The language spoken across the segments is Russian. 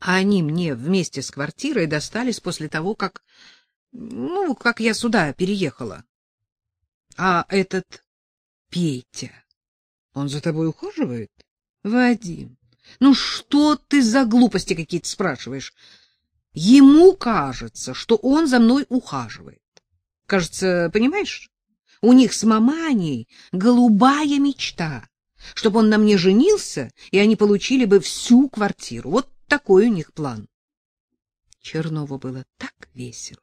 А они мне вместе с квартирой достались после того, как ну, как я сюда переехала. А этот Петя, он за тобой ухаживает? Вадим, ну что ты за глупости какие-то спрашиваешь? Ему кажется, что он за мной ухаживает. Кажется, понимаешь? У них с маманей голубая мечта, чтобы он на мне женился, и они получили бы всю квартиру. Вот такой у них план. Чернову было так весело,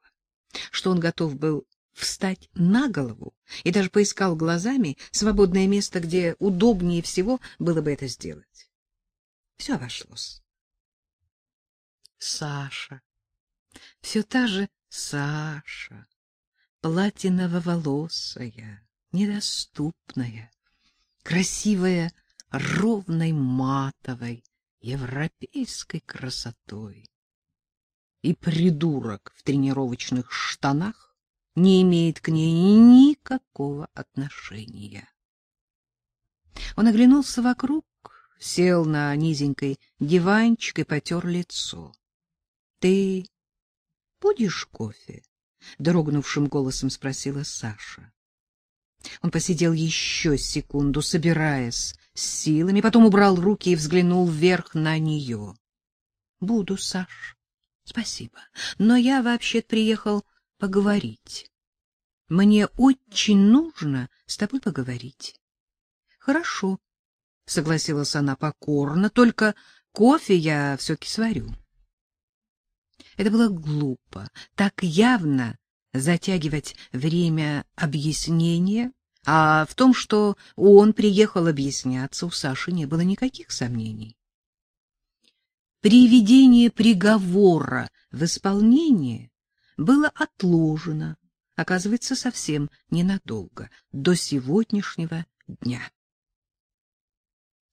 что он готов был встать на голову и даже поискал глазами свободное место, где удобнее всего было бы это сделать. Все обошлось. Саша. Все та же Саша, платиново-волосая, недоступная, красивая ровной матовой европейской красотой. И придурок в тренировочных штанах не имеет к ней никакого отношения. Он оглянулся вокруг, сел на низенький диванчик и потер лицо. — Ты будешь кофе? — дрогнувшим голосом спросила Саша. Он посидел еще секунду, собираясь с силами, потом убрал руки и взглянул вверх на нее. — Буду, Саш. Спасибо. Но я вообще приехал поговорить. Мне очень нужно с тобой поговорить. Хорошо, согласилась она покорно, только кофе я все-таки сварю. Это было глупо, так явно затягивать время объяснения, а в том, что он приехал объясняться, у Саши не было никаких сомнений. Приведение приговора в исполнение было отложено, оказывается, совсем ненадолго, до сегодняшнего дня.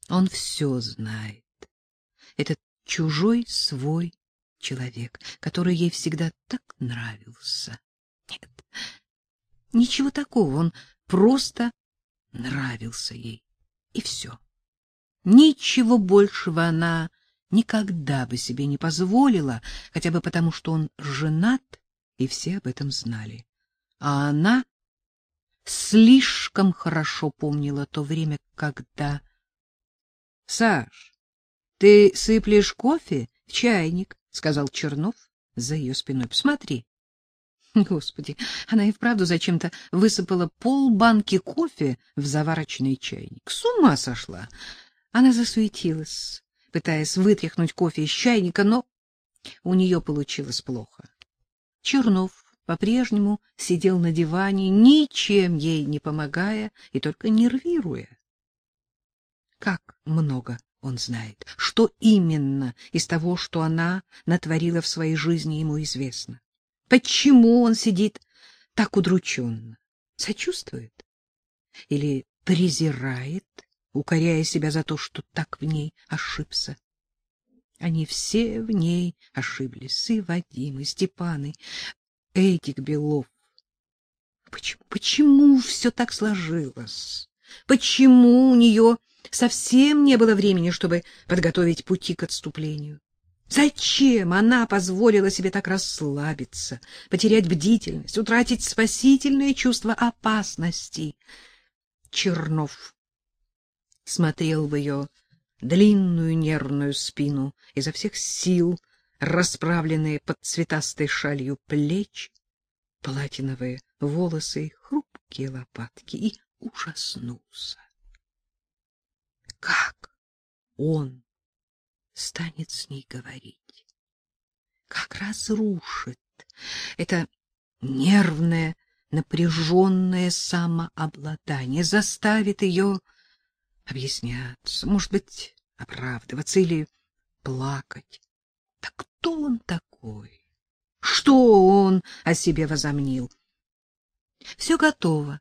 Он все знает. Этот чужой свой человек, который ей всегда так нравился. Нет, ничего такого, он просто нравился ей, и все. Ничего большего она никогда бы себе не позволила, хотя бы потому, что он женат, и все об этом знали. А она слишком хорошо помнила то время, когда... — Саш, ты сыплешь кофе в чайник, — сказал Чернов за ее спиной. — Посмотри. Господи, она и вправду зачем-то высыпала полбанки кофе в заварочный чайник. С ума сошла. Она засуетилась, пытаясь вытряхнуть кофе из чайника, но у нее получилось плохо. Чернов по-прежнему сидел на диване, ничем ей не помогая и только нервируя. Как много он знает, что именно из того, что она натворила в своей жизни, ему известно. Почему он сидит так удрученно? Сочувствует? Или презирает, укоряя себя за то, что так в ней ошибся? Они все в ней ошиблись, и Вадим, и Степан, и Эдик Белов. Почему, почему все так сложилось? Почему у нее совсем не было времени, чтобы подготовить пути к отступлению? Зачем она позволила себе так расслабиться, потерять бдительность, утратить спасительное чувство опасности? Чернов смотрел в ее длинную нервную спину изо всех сил, расправленные под цветастой шалью плеч, платиновые волосы, хрупкие лопатки, и ужаснулся. Как он станет с ней говорить? Как разрушит это нервное, напряженное самообладание, заставит ее объясняться, может быть, оправдываться или плакать. Так кто он такой? Что он о себе возомнил? — Все готово,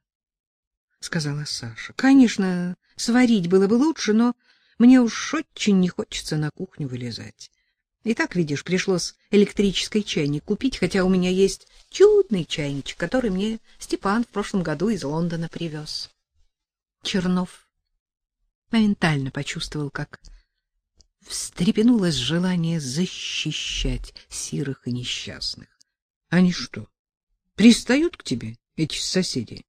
— сказала Саша. — Конечно, сварить было бы лучше, но мне уж очень не хочется на кухню вылезать. И так, видишь, пришлось электрический чайник купить, хотя у меня есть чудный чайничек, который мне Степан в прошлом году из Лондона привез. Чернов моментально почувствовал, как встрепенулось желание защищать сирых и несчастных. Они что, пристают к тебе, эти соседи?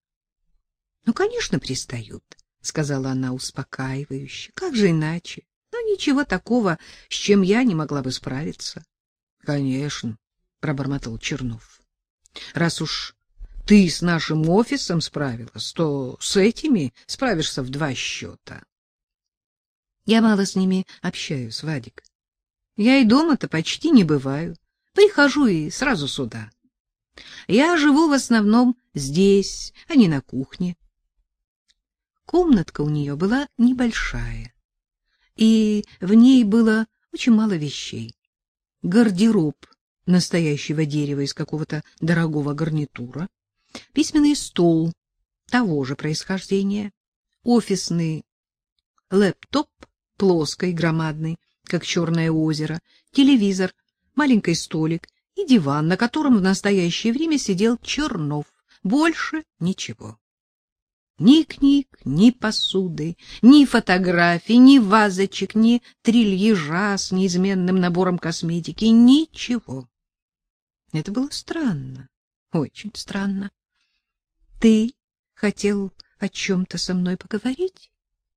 — Ну, конечно, пристают, — сказала она успокаивающе. — Как же иначе? Ну, ничего такого, с чем я не могла бы справиться. — Конечно, — пробормотал Чернов. — Раз уж ты с нашим офисом справилась, то с этими справишься в два счета. Я мало с ними общаюсь, Вадик. Я и дома-то почти не бываю. Прихожу и сразу сюда. Я живу в основном здесь, а не на кухне. Комнатка у нее была небольшая, и в ней было очень мало вещей. Гардероб настоящего дерева из какого-то дорогого гарнитура, письменный стол того же происхождения, офисный лэптоп плоской, громадный, как черное озеро, телевизор, маленький столик и диван, на котором в настоящее время сидел Чернов. Больше ничего. Ни книг, ни посуды, ни фотографий, ни вазочек, ни трильежа с неизменным набором косметики, ничего. Это было странно, очень странно. Ты хотел о чем-то со мной поговорить?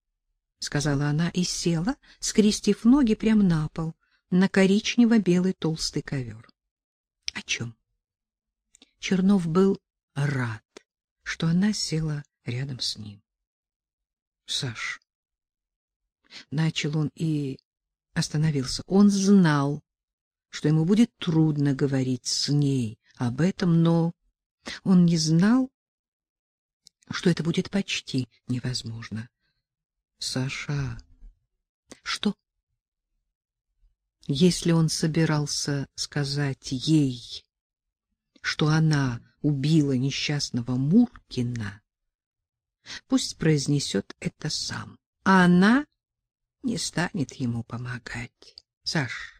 — сказала она и села, скрестив ноги прямо на пол, на коричнево-белый толстый ковер. — О чем? Чернов был рад, что она села рядом с ним. — Саш, начал он и остановился. Он знал, что ему будет трудно говорить с ней об этом, но он не знал, что это будет почти невозможно. Саша, что? Если он собирался сказать ей, что она убила несчастного Муркина, пусть произнесет это сам, а она не станет ему помогать. Саш,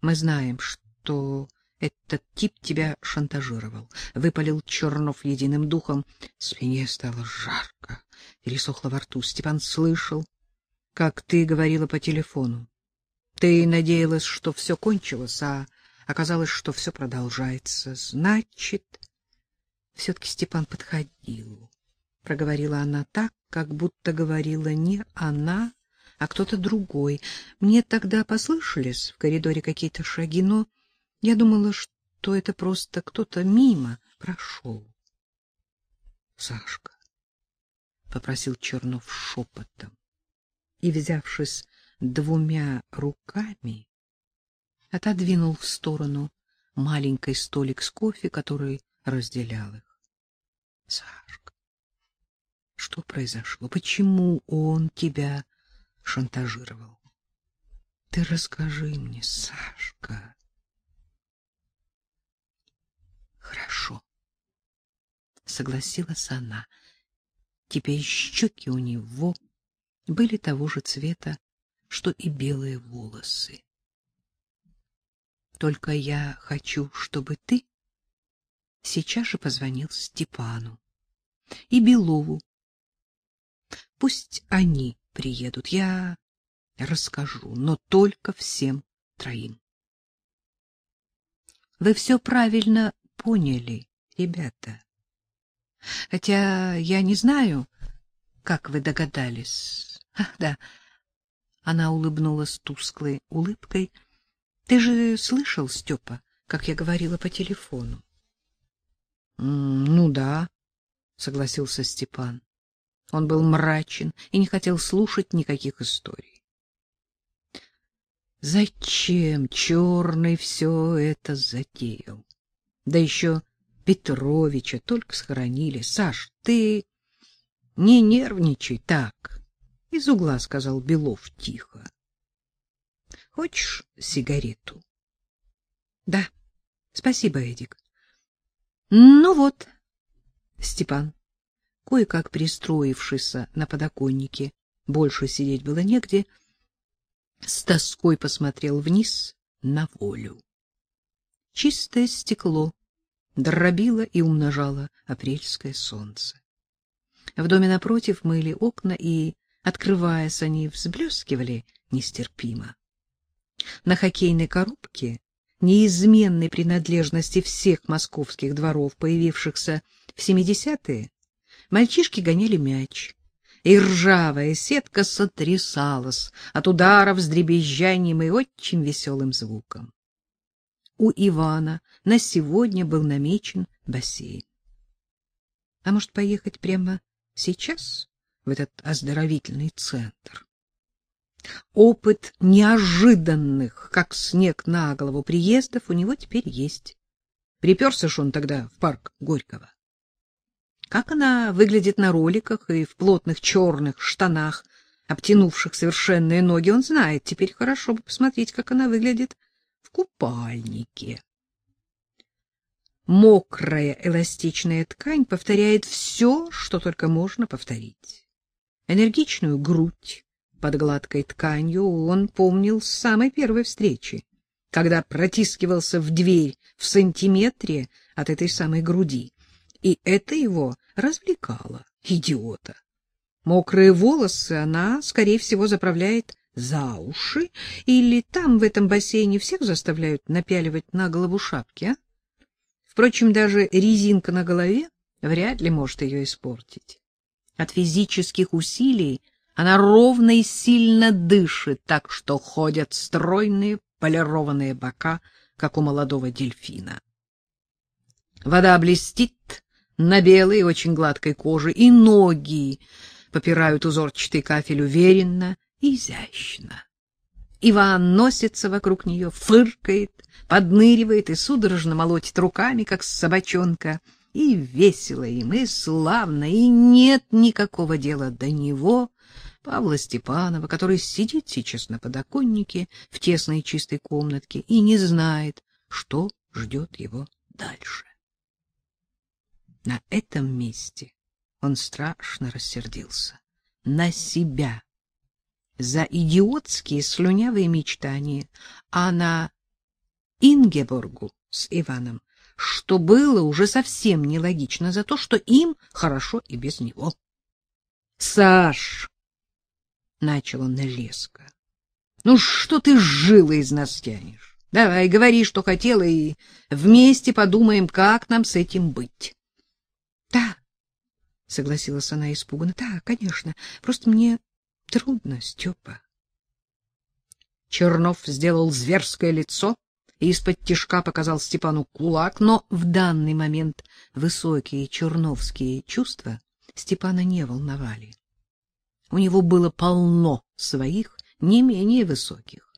мы знаем, что этот тип тебя шантажировал. Выпалил Чернов единым духом. Спине стало жарко, пересохло во рту. Степан слышал, как ты говорила по телефону. Ты надеялась, что все кончилось, а оказалось, что все продолжается. Значит, все-таки Степан подходил. Проговорила она так, как будто говорила не она, а кто-то другой. Мне тогда послышались в коридоре какие-то шаги, но я думала, что это просто кто-то мимо прошел. — Сашка, — попросил Чернов шепотом, и, взявшись двумя руками, отодвинул в сторону маленький столик с кофе, который разделял их. — Сашка, что произошло? Почему он тебя шантажировал? Ты расскажи мне, Сашка. Хорошо. Согласилась она. Теперь щеки у него были того же цвета, что и белые волосы. Только я хочу, чтобы ты сейчас же позвонил Степану и Белову. Пусть они приедут, я расскажу, но только всем троим. Вы все правильно поняли, ребята. Хотя я не знаю, как вы догадались. Ах, да. Она улыбнулась тусклой улыбкой. Ты же слышал, Степа, как я говорила по телефону? Ну да, согласился Степан. Он был мрачен и не хотел слушать никаких историй. Зачем черный все это затеял? Да еще Петровича только схоронили. Саш, ты не нервничай так. Из угла сказал Белов тихо. Хочешь сигарету? Да. Спасибо, Эдик. Ну вот, Степан, кое-как пристроившийся на подоконнике, больше сидеть было негде, с тоской посмотрел вниз на волю. Чистое стекло дробило и умножало апрельское солнце. В доме напротив мыли окна, и, открываясь, они взблескивали нестерпимо. На хоккейной коробке, неизменной принадлежности всех московских дворов, появившихся в 70-е, мальчишки гоняли мяч, и ржавая сетка сотрясалась от ударов с дребезжанием и очень веселым звуком. У Ивана на сегодня был намечен бассейн. А может, поехать прямо сейчас в этот оздоровительный центр? Опыт неожиданных, как снег на голову, приездов у него теперь есть. Приперся ж он тогда в парк Горького. Как она выглядит на роликах и в плотных черных штанах, обтянувших совершенные ноги, он знает. Теперь хорошо бы посмотреть, как она выглядит в купальнике. Мокрая эластичная ткань повторяет все, что только можно повторить. Энергичную грудь под гладкой тканью он помнил с самой первой встречи, когда протискивался в дверь в сантиметре от этой самой груди. И это его развлекало, идиота. Мокрые волосы она, скорее всего, заправляет за уши, или там, в этом бассейне, всех заставляют напяливать на голову шапки, а? Впрочем, даже резинка на голове вряд ли может ее испортить. От физических усилий она ровно и сильно дышит, так что ходят стройные полированные бока, как у молодого дельфина. Вода блестит на белой, очень гладкой коже, и ноги попирают узорчатый кафель уверенно и изящно. Иван носится вокруг нее, фыркает, подныривает и судорожно молотит руками, как собачонка. И весело им, и славно, и нет никакого дела до него, Павла Степанова, который сидит сейчас на подоконнике в тесной чистой комнатке и не знает, что ждет его дальше. На этом месте он страшно рассердился. На себя за идиотские слюнявые мечтания, а на Ингеборгу с Иваном, что было уже совсем нелогично за то, что им хорошо и без него. — Саш! — начал он резко. — Ну что ты жила из нас тянешь? Давай, говори, что хотела, и вместе подумаем, как нам с этим быть. — Да, — согласилась она испуганно, — да, конечно, просто мне трудно, Степа. Чернов сделал зверское лицо и из-под тишка показал Степану кулак, но в данный момент высокие черновские чувства Степана не волновали. У него было полно своих, не менее высоких.